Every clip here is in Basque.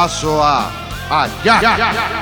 bidazoa allá. ongi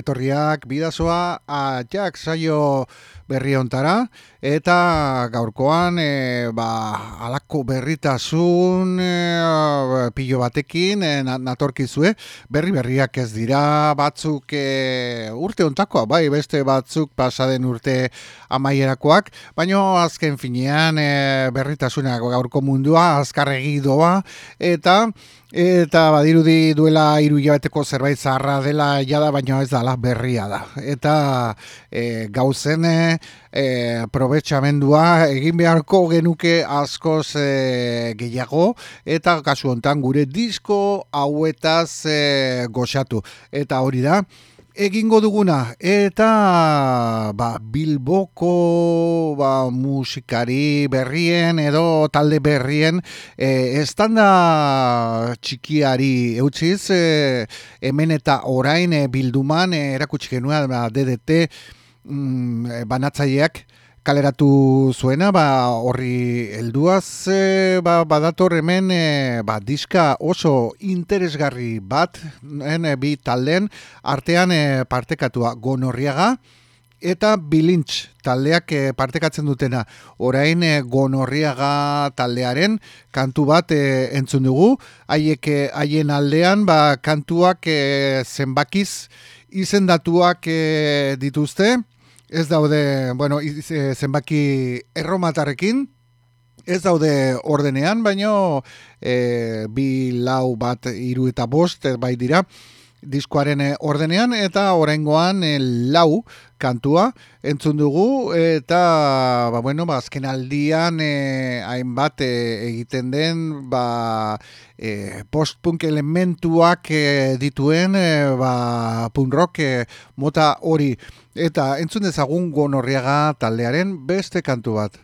etorriak bidazoa atxak saio berri ontara. Eta gaurkoan e, ba, alako berritasun e, pilo batekin e, natorkizue. Berri berriak ez dira batzuk e, urte ontakoa bai beste batzuk pasaden urte amaierakoak. Baino azken finean e, berritasunak gaurko mundua azkarregi doa eta Eta badirudi duela hiru hilabeteko zerbait zaharra dela jada, baina ez da berria da. Eta e, gauzen e, probetxamendua egin beharko genuke askoz e, gehiago, eta kasu hontan gure disko hauetaz e, goxatu. Eta hori da, egingo duguna. Eta ba, bilboko ba, musikari berrien edo talde berrien e, estanda txikiari eutziz e, hemen eta orain e, bilduman e, erakutsi genuen ba, DDT mm, banatzaileak kaleratu zuena, ba, horri helduaz e, ba, badator hemen e, ba, diska oso interesgarri bat, en, e, bi talden, artean e, partekatua gonorriaga, eta bilintz taldeak e, partekatzen dutena. Orain e, gonorriaga taldearen kantu bat e, entzun dugu, haiek haien aldean ba, kantuak e, zenbakiz izendatuak e, dituzte, ez daude, bueno, zenbaki erromatarrekin, ez daude ordenean, baino e, bi lau bat iru eta bost, bai dira, diskoaren ordenean, eta oraingoan e, lau kantua entzun dugu, eta, ba, bueno, ba, azken aldian e, hainbat e, egiten den, ba, e, post-punk elementuak e, dituen, e, ba, punk rock e, mota hori, Eta entzun dezagun gonorriaga taldearen beste kantu bat.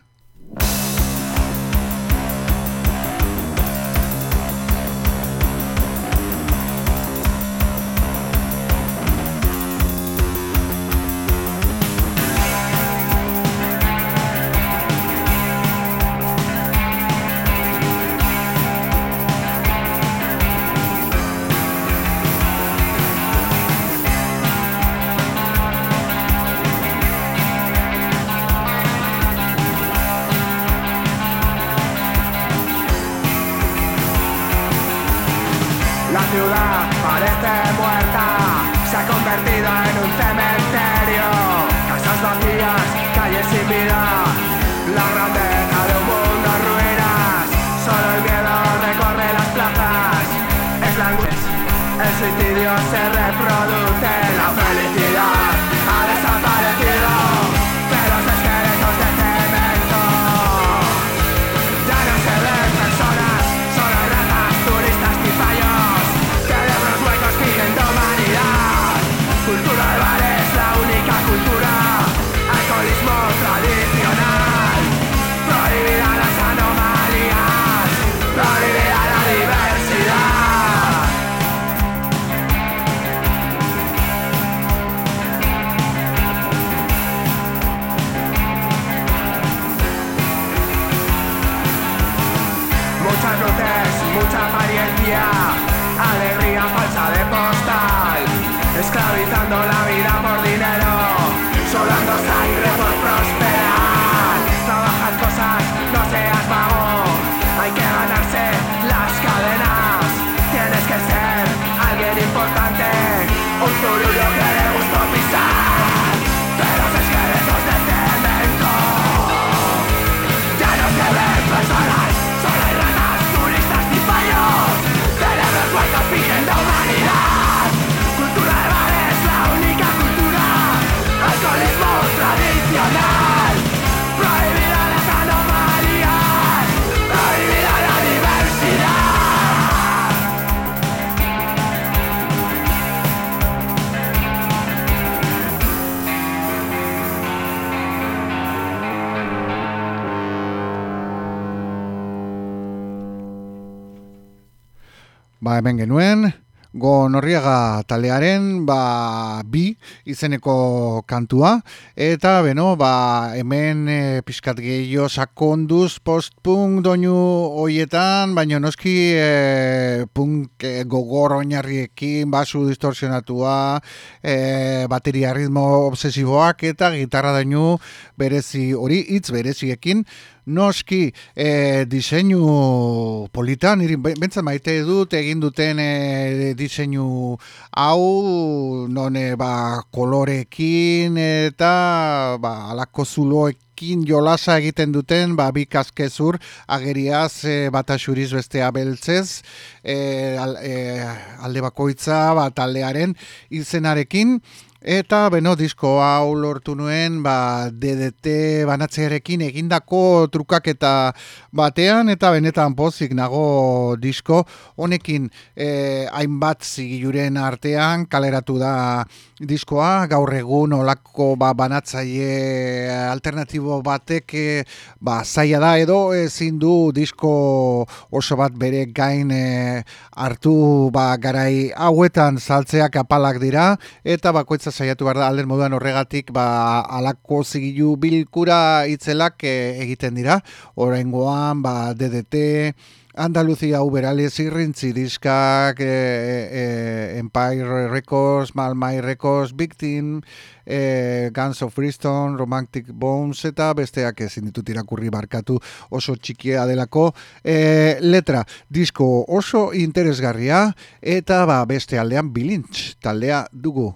Hemen genuen, Gonorriaga talearen ba, bi izeneko kantua. Eta beno ba, hemen e, pixkat gehiago sakonduz post-punk doinu hoietan, baina noski e, punk e, gogor oinarriekin, basu distorsionatua, e, bateria ritmo obsesiboak eta gitarra dainu berezi hori hitz bereziekin Noski, e, diseinu politan, niri bentsat maite dut egin duten e, diseinu hau, non e, ba, kolorekin eta ba, alako zuloekin jolasa egiten duten, ba, bi kaskezur ageriaz e, bata xuriz bestea beltzez, e, al, e, alde bakoitza ba, taldearen izenarekin, Eta, beno, disko hau lortu nuen, ba, DDT banatzearekin egindako trukaketa batean, eta benetan pozik nago disko, honekin eh, hainbat zigiluren artean kaleratu da diskoa, gaur egun olako ba, banatzaile alternatibo batek eh, ba, zaila da edo ezin du disko oso bat bere gain eh, hartu ba, garai hauetan saltzeak apalak dira, eta bakoitza saiatu behar da alden moduan horregatik ba, alako zigilu bilkura itzelak e, egiten dira. Oraingoan ba, DDT, Andaluzia Uberales irrintzi diskak, e, e, Empire Records, Malmai Records, Victim, e, Guns of Bristol, Romantic Bones eta besteak ezin ditut irakurri barkatu oso txikia delako. E, letra, disko oso interesgarria eta ba, beste aldean bilintz taldea dugu.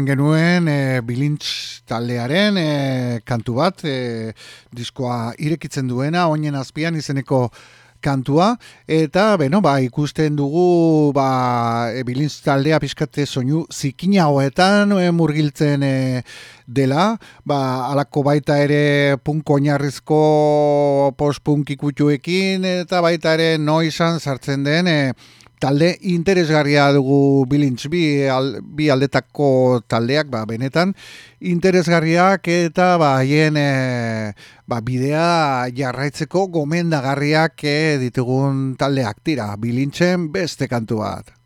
Hemen genuen e, bilintz taldearen e, kantu bat, e, diskoa irekitzen duena, oinen azpian izeneko kantua, eta, beno, ba, ikusten dugu, ba, e, bilintz taldea pizkate soinu zikina hoetan e, murgiltzen e, dela, ba, alako baita ere punk oinarrizko post-punk ikutuekin, eta baita ere noizan sartzen den, e, talde interesgarria dugu bilintz bi, bi aldetako taldeak ba, benetan interesgarriak eta ba, haien e, ba, bidea jarraitzeko gomendagarriak e, ditugun taldeak tira bilintzen beste kantu bat.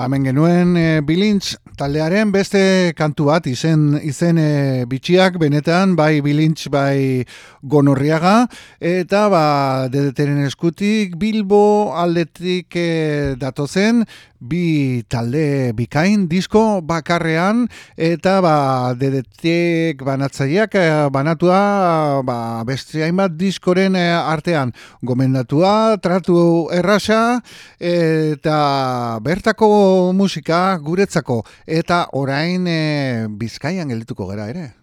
Ba, hemen genuen e, bilintz taldearen beste kantu bat izen, izen e, bitxiak benetan bai bilintz bai gonorriaga eta ba dedeteren eskutik Bilbo aldetik e, datozen bi talde bikain disko bakarrean eta ba dedetek banatzaileak eh, banatua ba beste hainbat diskoren eh, artean. Gomendatua tratu errasa eta bertako musika guretzako. Eta orain e, bizkaian geldituko gera ere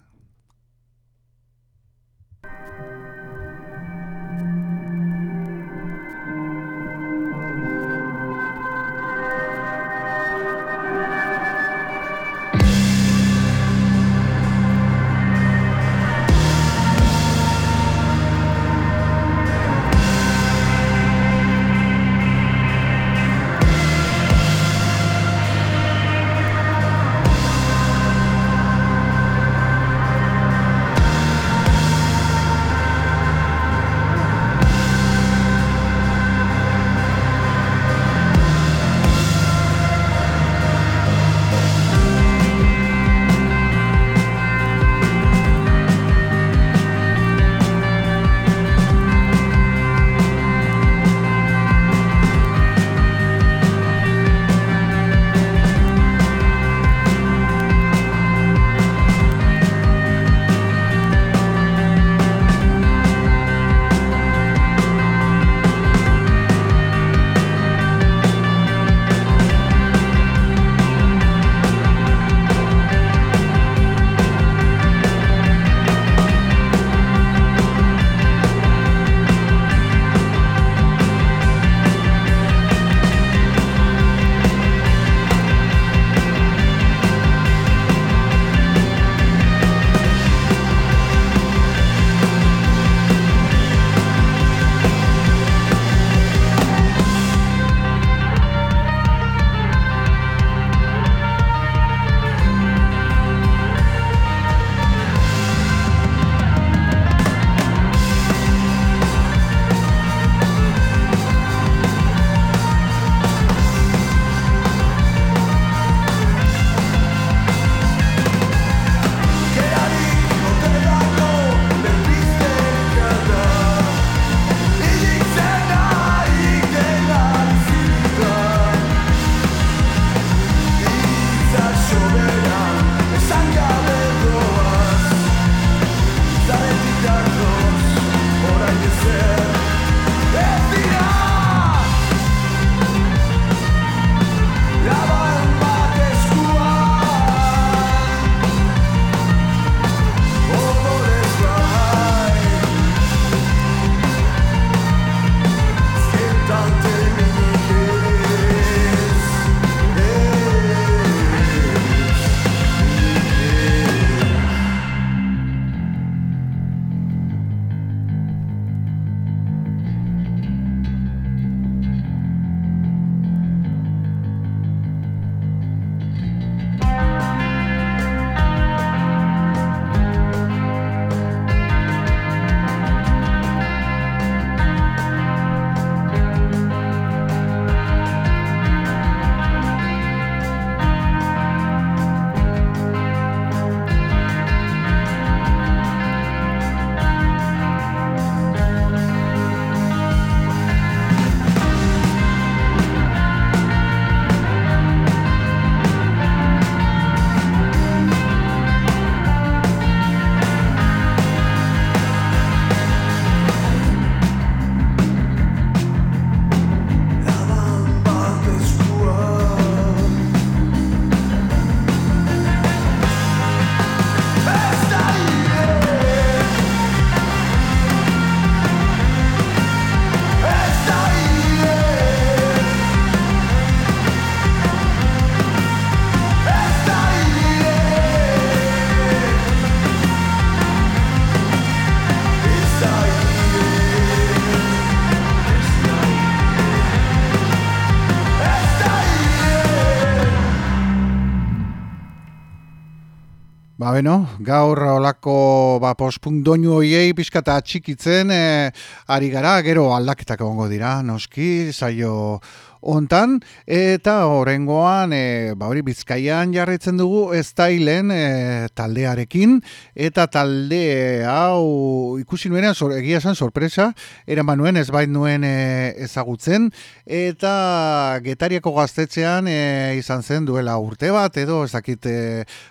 Ba beno, gaur olako ba, postpunk doinu hoiei pixkata txikitzen e, ari gara, gero aldaketak egongo dira, noski, zailo ontan, eta horrengoan, e, ba hori bizkaian jarretzen dugu, ez tailen e, taldearekin, eta talde hau ikusi nuenean, egia esan sorpresa, eraman nuen ez bait nuen e, ezagutzen, eta getariako gaztetzean e, izan zen duela urte bat, edo ezakit e,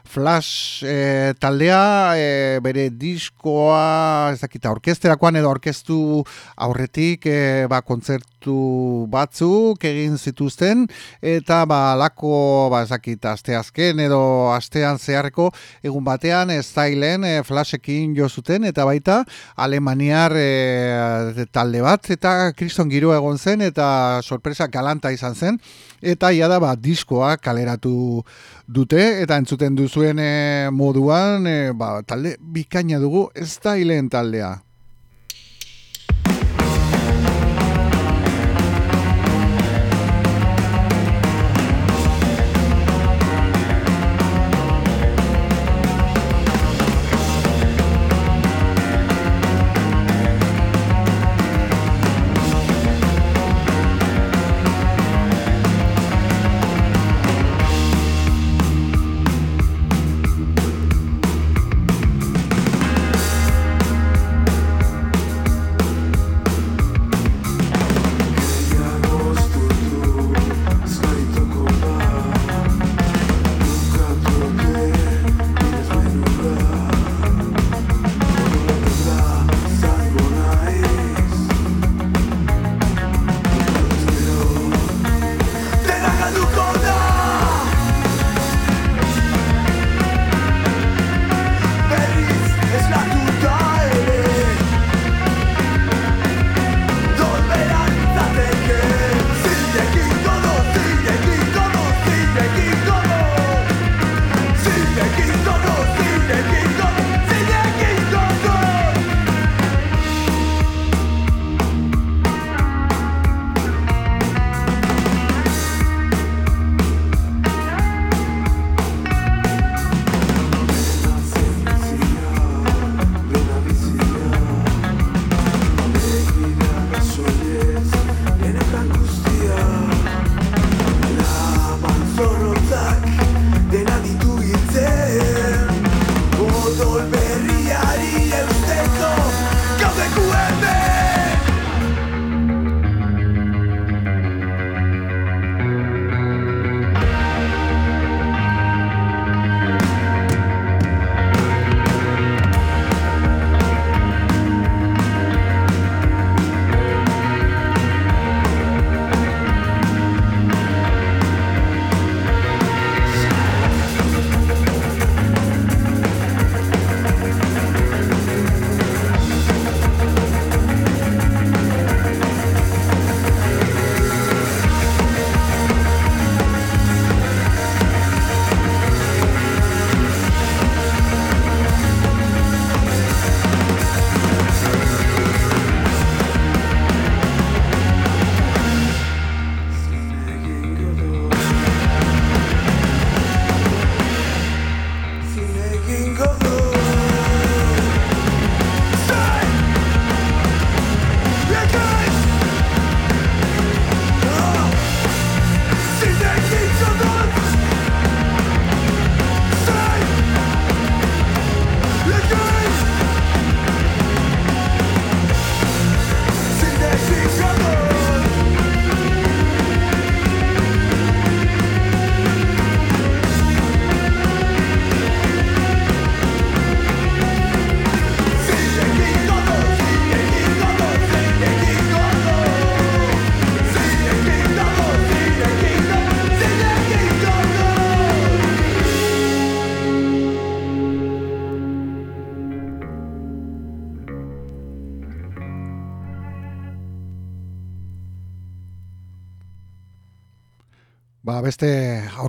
flash e, taldea, e, bere diskoa, ezakit orkesterakoan edo orkestu aurretik, e, ba kontzertu batzuk, egin zituzten eta ba lako ba ezakit asteazken edo astean zeharreko egun batean stylen e, flashekin jo zuten eta baita alemaniar e, talde bat eta kriston giro egon zen eta sorpresa galanta izan zen eta ia da ba diskoa kaleratu dute eta entzuten duzuen e, moduan e, ba, talde bikaina dugu stylen taldea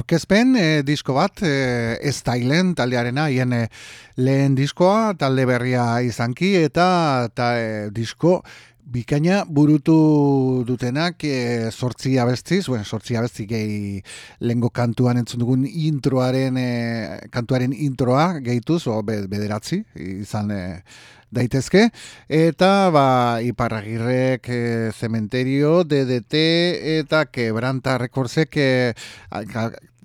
aurkezpen e, disko bat e, ez tailen taldearena hien e, lehen diskoa talde berria izanki eta, eta e, disko Bikaina burutu dutenak e, sortzi abestiz, bueno, sortzi abesti gehi lengo kantuan entzun dugun introaren, e, kantuaren introa gehituz, o bederatzi, izan e, daitezke. Eta, ba, iparragirrek e, zementerio, DDT, eta kebranta rekorzek e,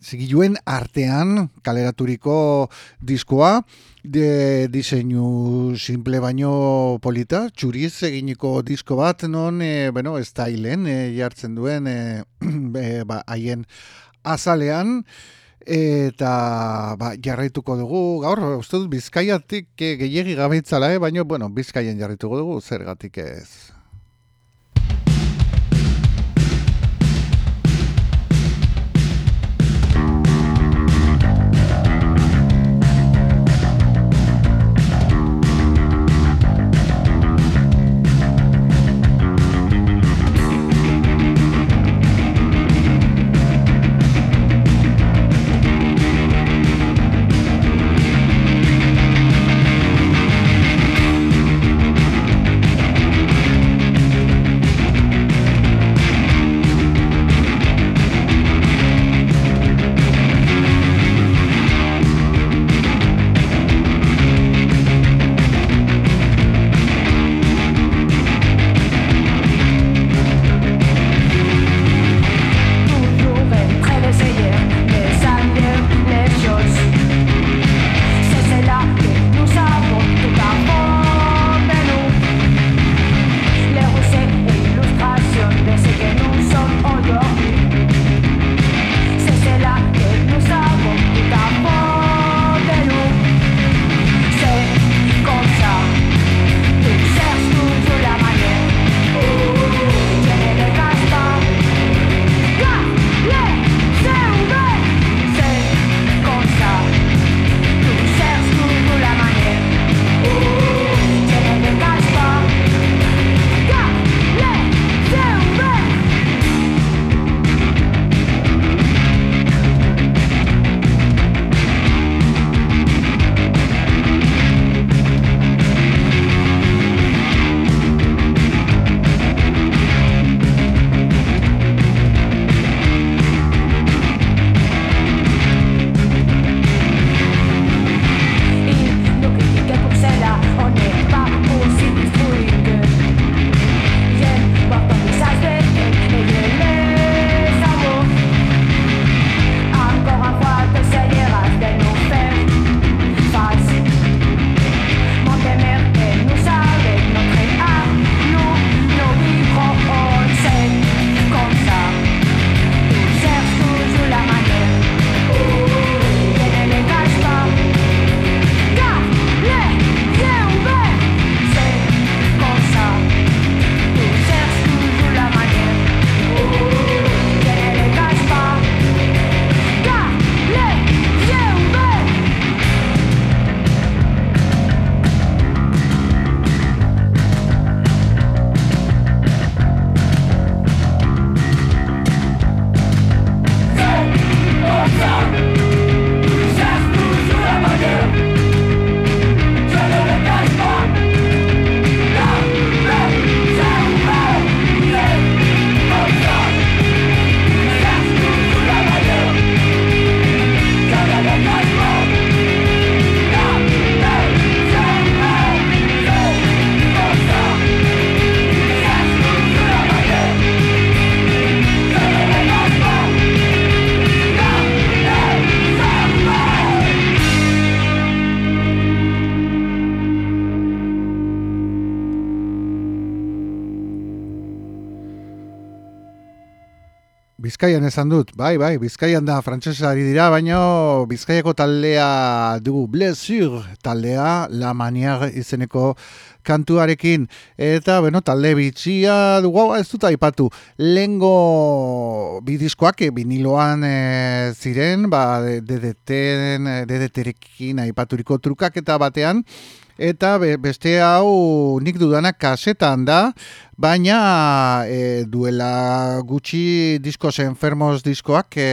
zigiluen artean kaleraturiko diskoa, de diseinu simple baino polita, txuriz eginiko disko bat non, e, bueno, hilen, e, jartzen duen e, ba, haien azalean, eta ba, jarraituko dugu, gaur, uste dut, bizkaiatik e, gehiagi gabeitzala, e, baino, bueno, bizkaien jarraituko dugu, zergatik ez. Bizkaian esan dut, bai, bai, Bizkaian da frantsesari dira, baina Bizkaiako taldea dugu Blessur taldea, La Maniar izeneko kantuarekin, eta, bueno, talde bitxia dugu, ez dut aipatu, lengo bidizkoak, biniloan e, ziren, ba, DDT-rekin aipaturiko trukak eta batean, eta beste hau nik dudanak kasetan da, baina e, duela gutxi diskos enfermos diskoak e,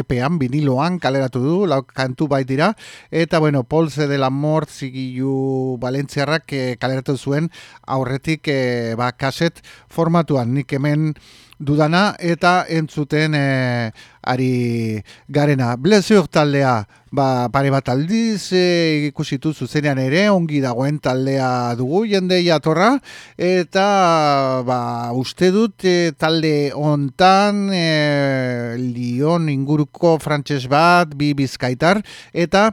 epean, viniloan kaleratu du, lau kantu baitira, eta bueno, Polse de la Mort zigilu Balentziarrak e, kaleratu zuen aurretik e, ba, kaset formatuan, nik hemen dudana eta entzuten e, ari garena. Blezur taldea, ba, pare bat aldiz e, ikusitu zuzenean ere, ongi dagoen taldea dugu jende jatorra, eta ba, uste dut e, talde ontan e, Lion inguruko frantses bat, bi bizkaitar, eta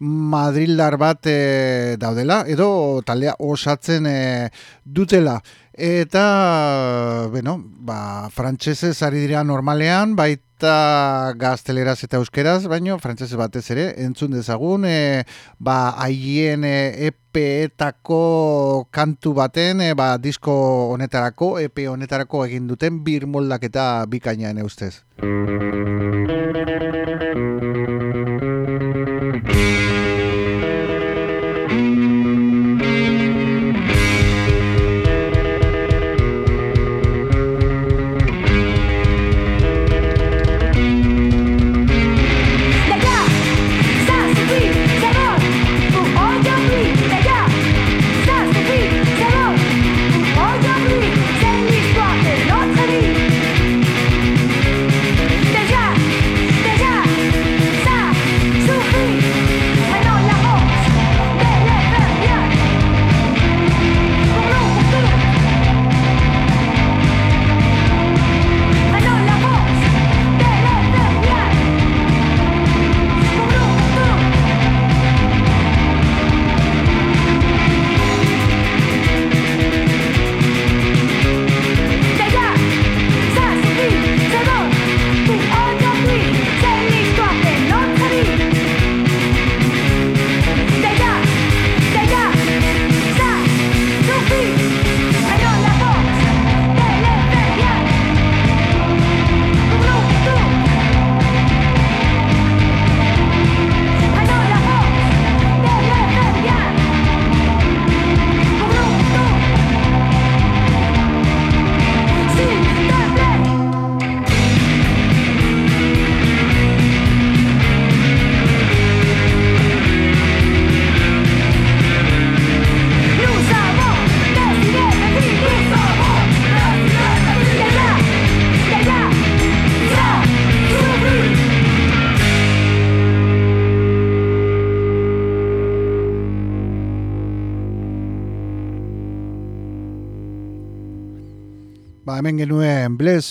Madrildar bat e, daudela, edo taldea osatzen e, dutela. Eta, bueno, ba, frantsesez ari dira normalean, baita gazteleraz eta euskeraz, baino frantsesez batez ere, entzun dezagun, e, ba, haien e, epeetako kantu baten, e, ba, disko honetarako, epe honetarako egin duten bir moldak eta bikainaan eustez.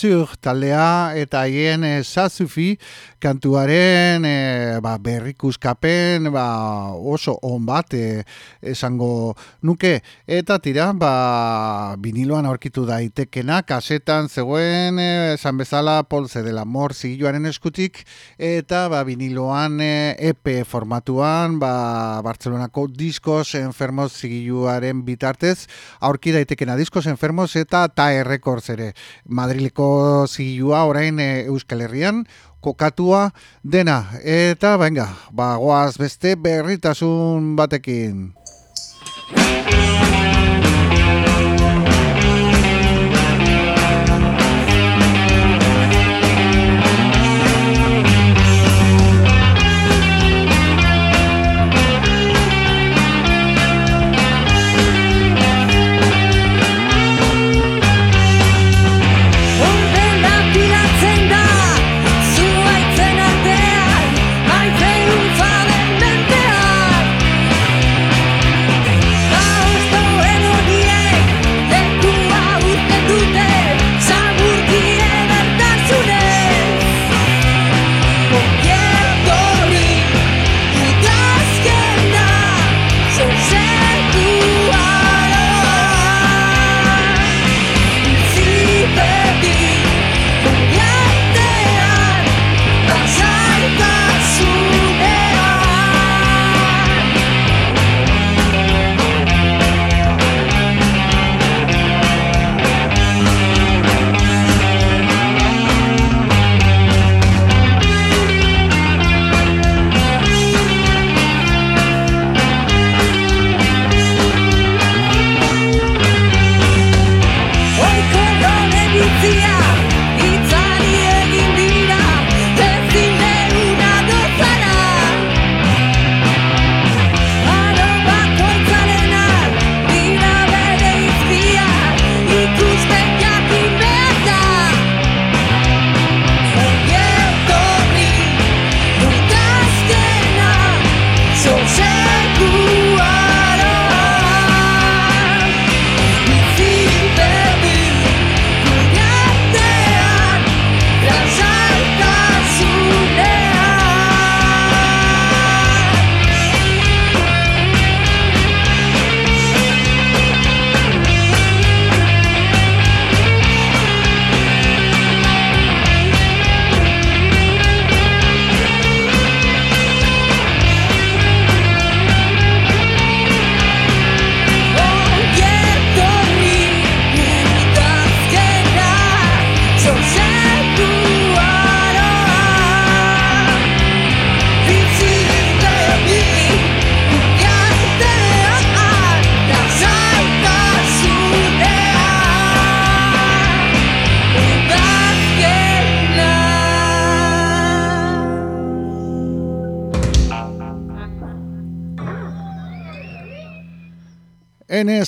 Genuen Blezur taldea eta haien e, Sazufi kantuaren e, ba, berrikuskapen ba, oso on bat e, esango nuke. Eta tira ba, viniloan aurkitu daitekena kasetan zegoen esan bezala polze dela mor zigiluaren eskutik eta ba, viniloan e, EP formatuan ba, Bartzelonako diskos enfermos zigiluaren bitartez aurki daitekena diskos enfermos eta TAE Records ere. Madrileko zigilua orain e, Euskal Herrian kokatua dena. Eta venga bagoaz beste berritasun batekin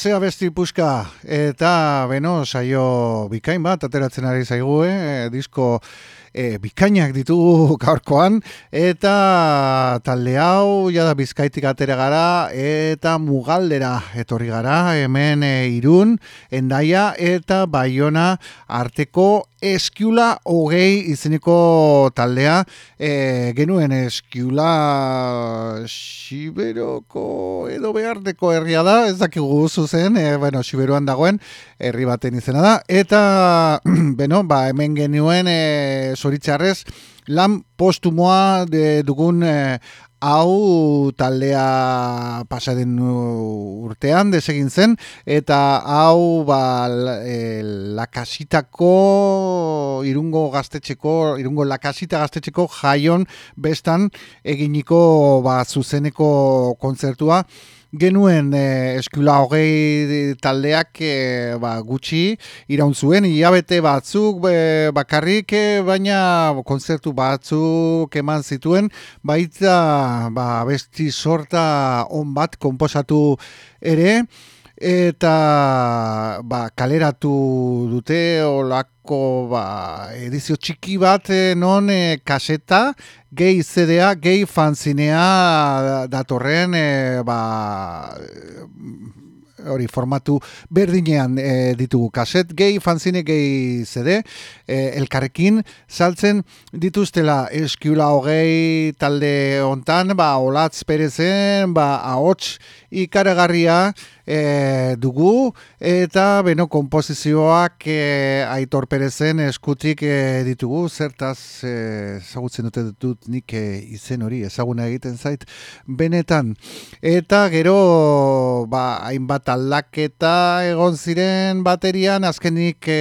NSA besti puska eta beno saio bikain bat ateratzen ari zaigu, eh? disko e, bikainak ditugu gaurkoan eta talde hau jada bizkaitik atera gara eta mugaldera etorri gara hemen e, irun endaia eta baiona arteko eskiula hogei izeneko taldea e, genuen eskiula siberoko edo beharteko herria da ez dakigu zuzen e, bueno, siberuan dagoen herri baten izena da. Eta beno, ba, hemen genuen e, zoritzarrez lan postumoa de, dugun e, hau taldea pasaden urtean desegin zen eta hau ba e, lakasitako irungo gaztetxeko irungo lakasita gaztetxeko jaion bestan eginiko ba zuzeneko kontzertua genuen e, eskula hogei taldeak e, ba, gutxi iraun zuen, iabete batzuk bakarrik, e, baina konzertu batzuk eman zituen, baita ba, besti sorta on bat komposatu ere, eta ba, kaleratu dute olako ba, edizio txiki bat eh, non e, kaseta gehi zedea, gehi fanzinea datorren e, ba, hori formatu berdinean e, ditugu kaset. Gehi fanzine gehi zede e, elkarrekin saltzen dituztela. Eskiula hogei talde hontan ba olatz perezen ba ahots ikaragarria e, dugu. Eta beno kompozizioak e, aitor perezen eskutik e, ditugu. Zertaz ezagutzen dute dut nik e, izen hori ezaguna egiten zait benetan. Eta gero ba, hainbat aldaketa egon ziren baterian. Azkenik e,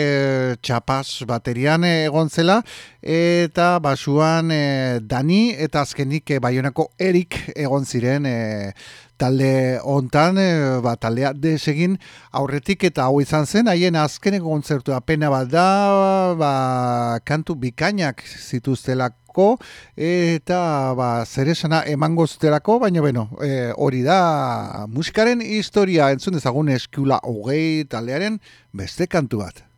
txapas baterian egon zela. Eta basuan e, Dani eta azkenik e, Baionako Erik egon ziren e, talde hontan e, ba, taldea desegin aurretik eta hau izan zen haien azkeneko kontzertu pena bat da ba, kantu bikainak zituztelako eta ba, zeresana emango zutelako baina beno e, hori da musikaren historia. Entzun ezagun eskula hogei taldearen beste kantu bat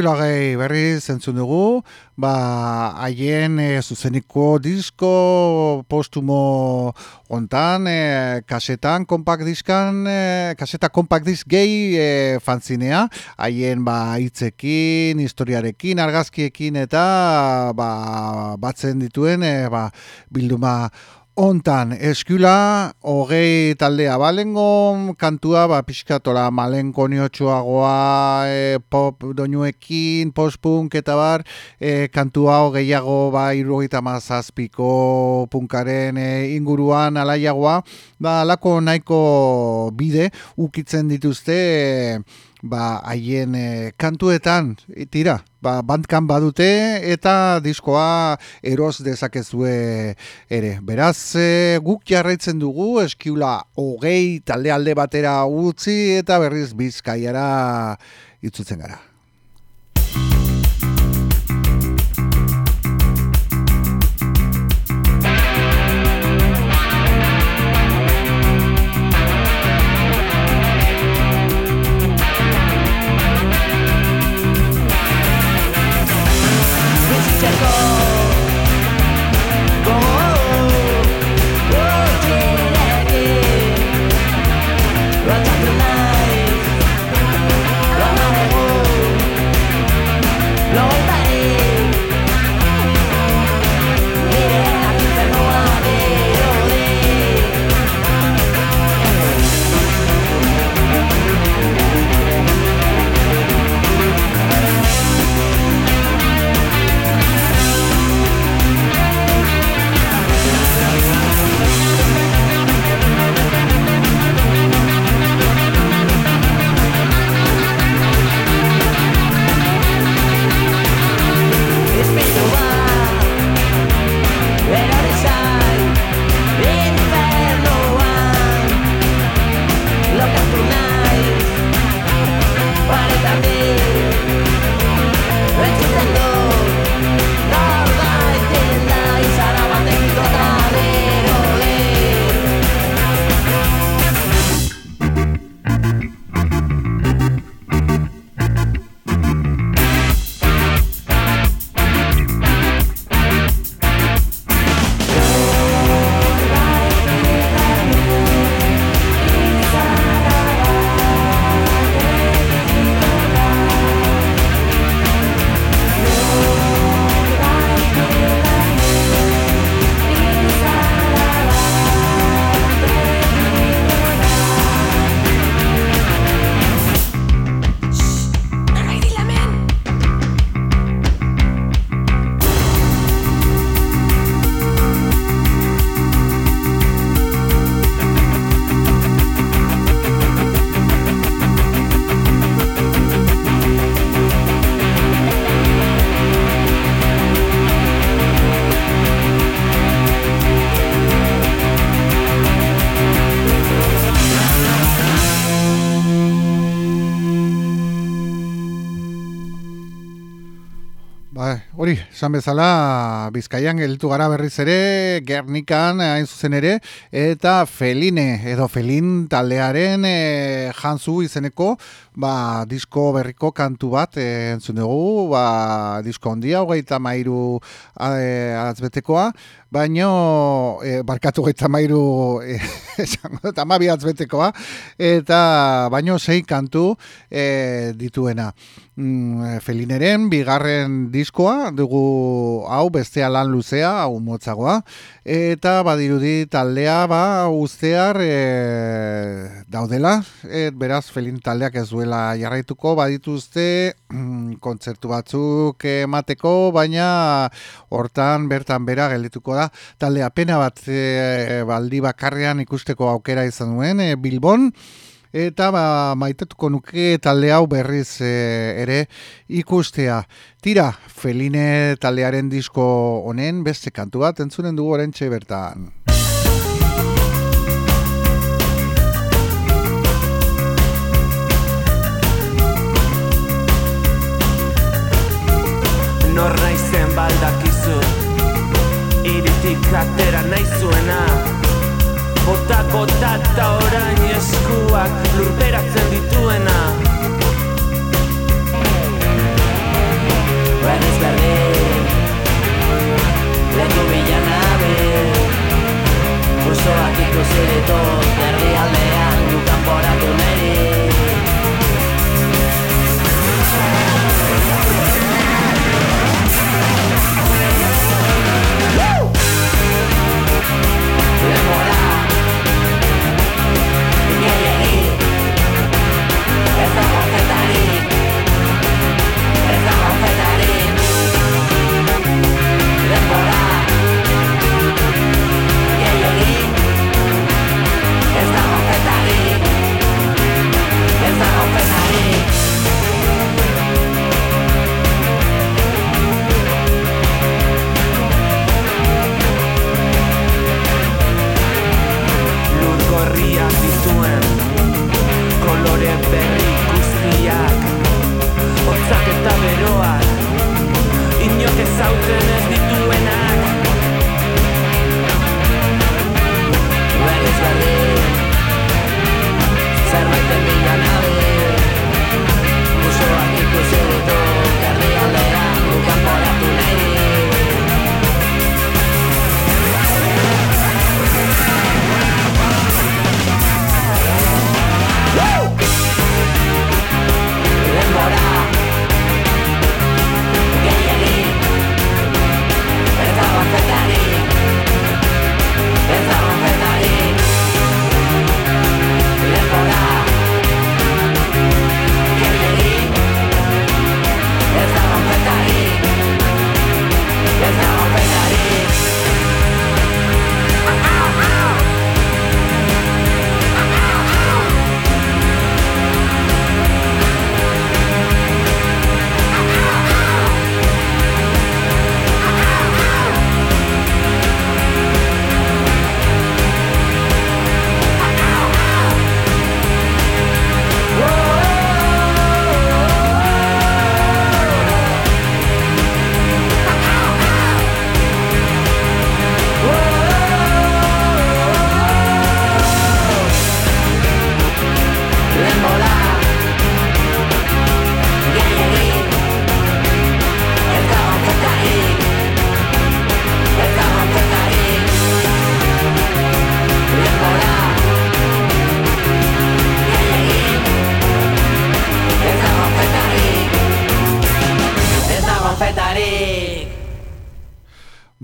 Eskilagei berri zentzun dugu, ba, haien e, zuzeniko disko postumo ontan, e, kasetan, kompak diskan, e, kaseta kompak disk gehi e, fantzinea, haien ba, hitzekin, historiarekin, argazkiekin eta ba, batzen dituen e, ba, bilduma Ontan, eskula, hogei taldea balengo, kantua, ba, pixkatola, malenko niotxuagoa, e, pop doinuekin, post-punk eta bar, e, kantua hogeiago, ba, irrogeita mazazpiko punkaren e, inguruan alaiagoa, ba, lako nahiko bide, ukitzen dituzte, e, ba, haien e, kantuetan, tira, ba, bandkan badute eta diskoa eros dezakezue ere. Beraz, e, guk jarraitzen dugu eskiula hogei talde alde batera utzi eta berriz bizkaiara itzutzen gara. Esan bezala Bizkaian gelditu gara berriz ere, Gernikan hain zuzen ere, eta Feline, edo Felin taldearen e, jantzu izeneko, ba, disko berriko kantu bat e, entzun dugu, ba, disko ondia, hogeita mairu atzbetekoa, baino, e, barkatu hogeita mairu e, atzbetekoa, eta baino sei kantu e, dituena. Mm, Felineren bigarren diskoa dugu hau bestea lan luzea, hau motzagoa. Eta badirudi taldea ba ustear e, daudela. Et beraz Felin taldeak ez duela jarraituko badituzte mm, kontzertu batzuk emateko baina hortan bertan bera geldituko da. Taldea pena bat e, baldi bakarrean ikusteko aukera izan duen e, Bilbon eta ba, maitetuko nuke talde hau berriz e, ere ikustea. Tira, Feline taldearen disko honen beste kantu bat entzunen dugu orentxe bertan. Nor naizen baldakizu Iritik atera naizuena Botako data orain eskuak lurperatzen dituena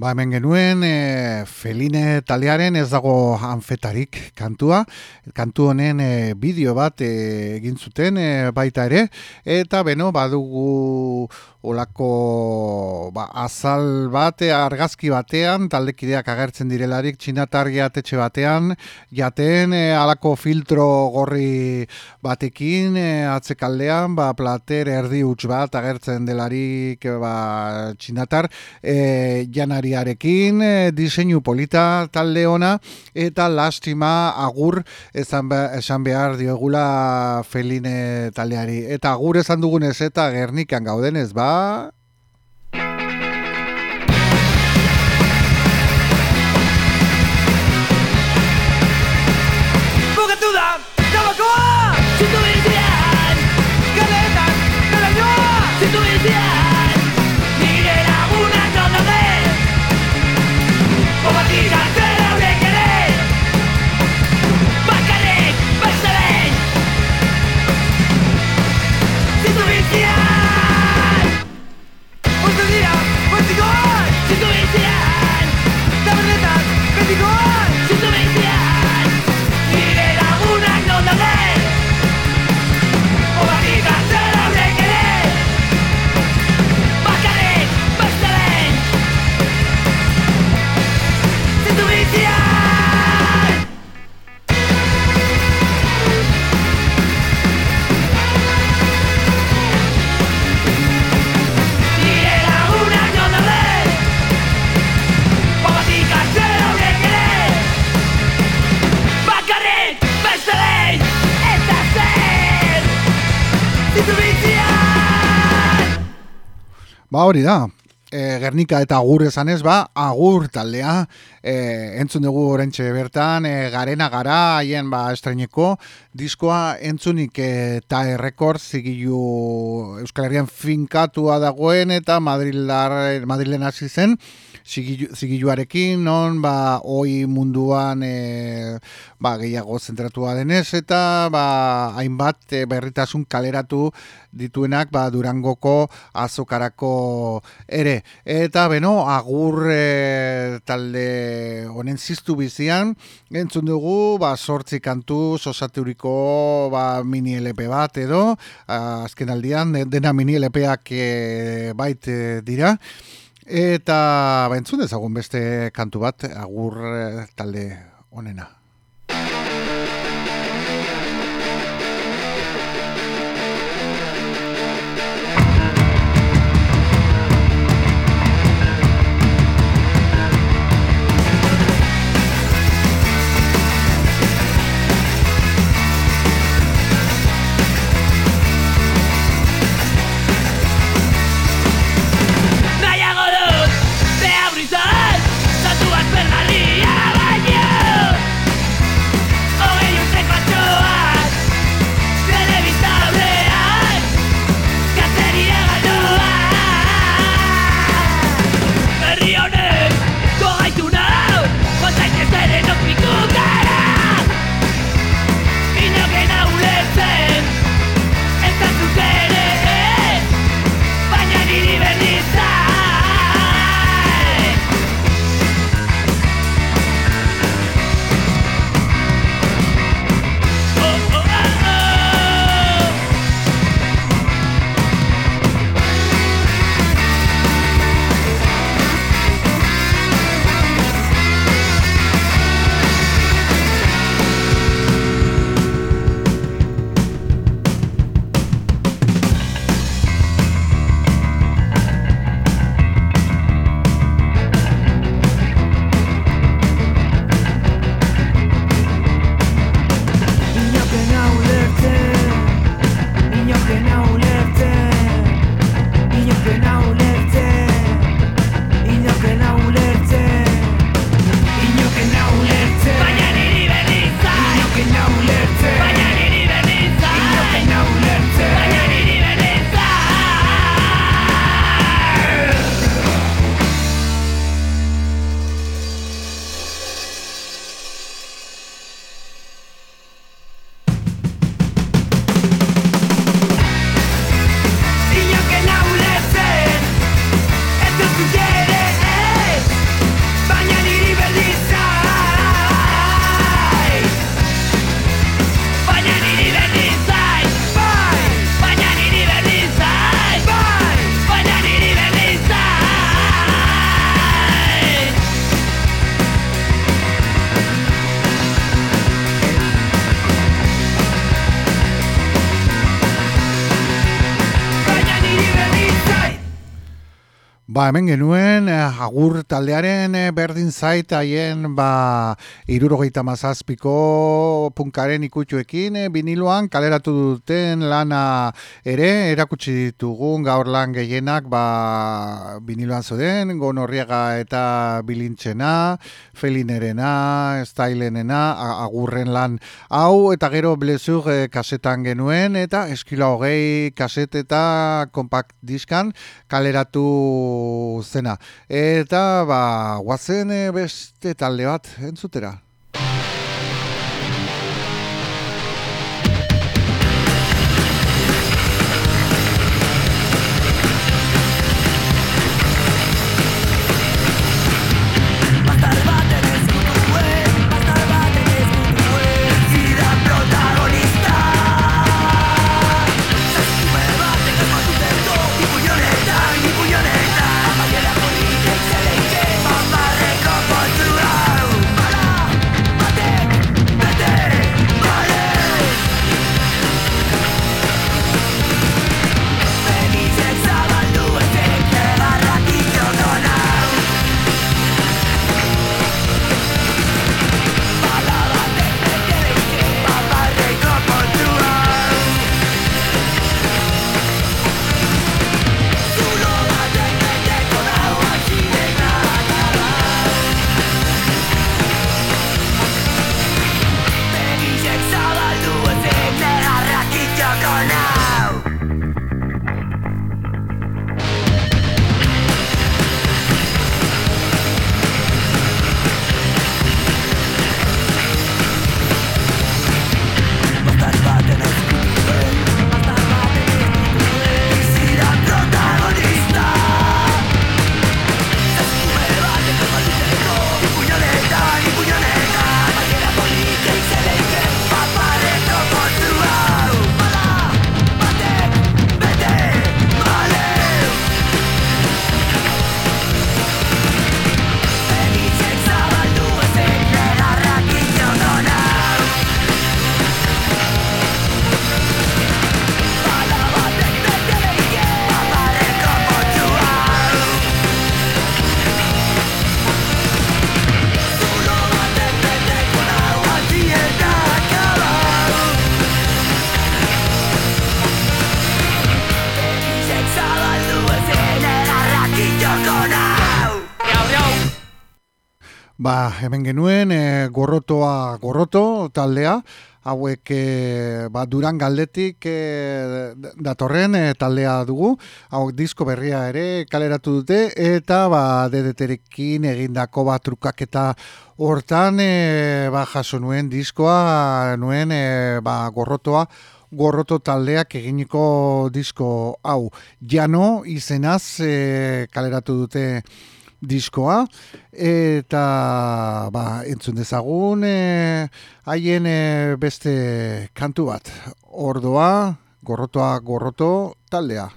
Ba, hemen genuen, e, Feline talearen ez dago anfetarik kantua. Kantu honen e, bideo bat e, egin zuten e, baita ere. Eta, beno, badugu olako ba, azal bate argazki batean, taldekideak agertzen direlarik txinatargi atetxe batean, jaten e, alako filtro gorri batekin e, atzekaldean, ba, plater erdi huts bat agertzen delarik e, ba, txinatar e, janariarekin, e, diseinu polita talde ona, eta lastima agur esan, esan behar diogula feline taldeari. Eta agur esan dugunez eta gernikan gaudenez, ba, Ba hori da, e, Gernika eta agur esan ez, ba, agur taldea, e, entzun dugu orentxe bertan, e, garena gara, haien ba, estreneko, diskoa entzunik eta e, errekord zigilu Euskal Herrian finkatua dagoen eta Madrilen hasi zen, zigiluarekin, non, ba, oi munduan e, ba, gehiago zentratua denez, eta ba, hainbat e, berritasun kaleratu dituenak ba, durangoko azokarako ere. Eta, beno, agur e, talde honen ziztu bizian, entzun dugu, ba, sortzi kantu, sosaturiko ba, mini LP bat edo, azken aldian, dena mini LPak e, bait dira, Eta bentzun ezagun beste kantu bat agur eh, talde onena. Hemen genuen, eh, agur taldearen eh, berdin zait haien ba, irurogeita mazazpiko punkaren ikutxuekin, eh, biniloan kaleratu duten lana ere, erakutsi ditugun gaur lan gehienak ba, biniloan zoden, gonorriaga eta bilintzena, felinerena, stylenena, agurren lan hau, eta gero blezur eh, kasetan genuen, eta eskila hogei kaset eta kompakt diskan kaleratu zena. Eta, ba, guazen eh, beste talde bat, entzutera. Hemen genuen, e, gorrotoa gorroto taldea, hauek e, ba, duran galdetik e, datorren taldea dugu, hauek disko berria ere kaleratu dute, eta ba, dedeterekin egindako bat trukak eta hortan e, ba, jaso nuen diskoa, nuen e, ba, gorrotoa, gorroto taldeak eginiko disko hau. Jano izenaz e, kaleratu dute diskoa eta ba, entzun dezagun e, haien e, beste kantu bat. Ordoa gorrotoa gorroto taldea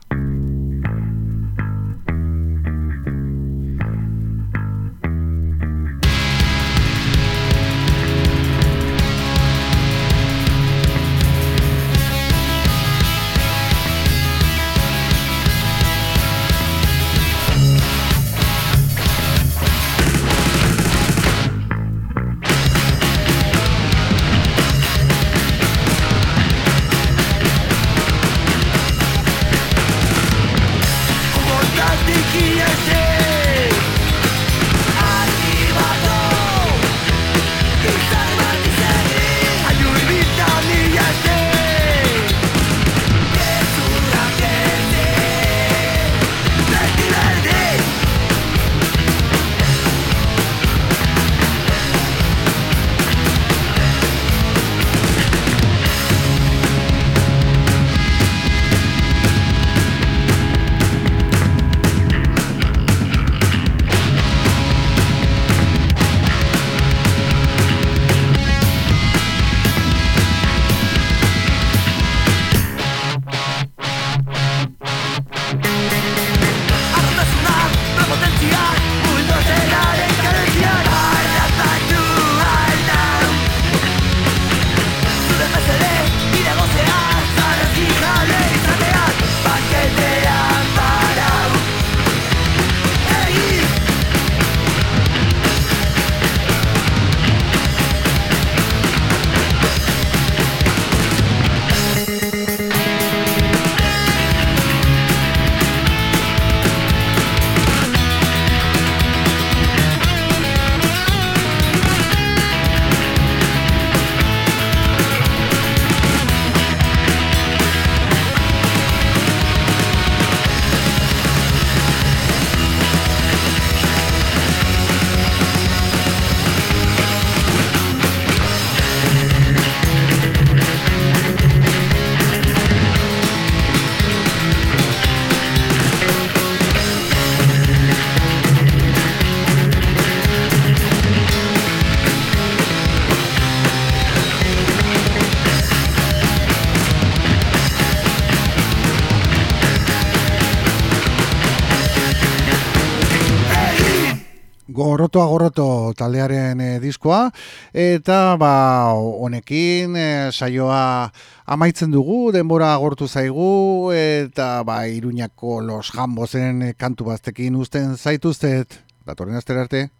taldearen e, diskoa. Eta ba honekin e, saioa amaitzen dugu denbora agortu zaigu eta ba Iruñako los jambosen kantu baztekin uzten zaituztet. Datorren astera arte